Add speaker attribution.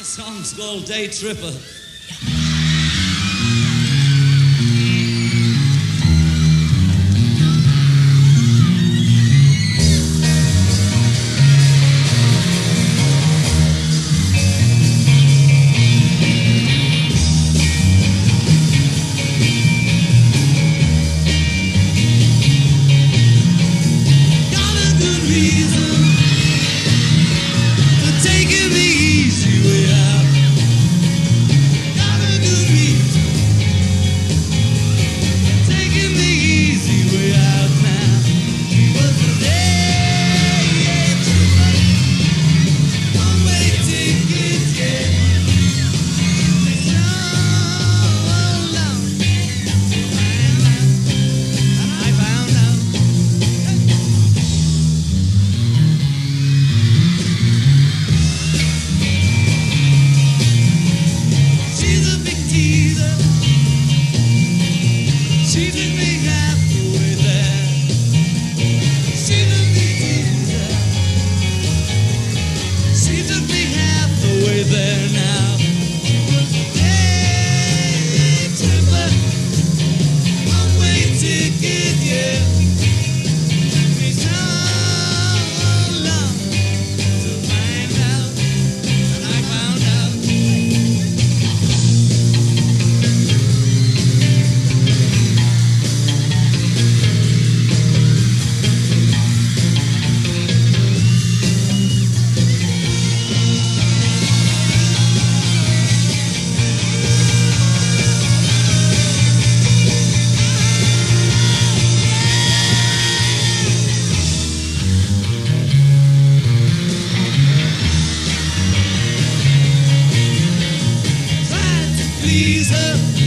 Speaker 1: The song's called Day Tripper. To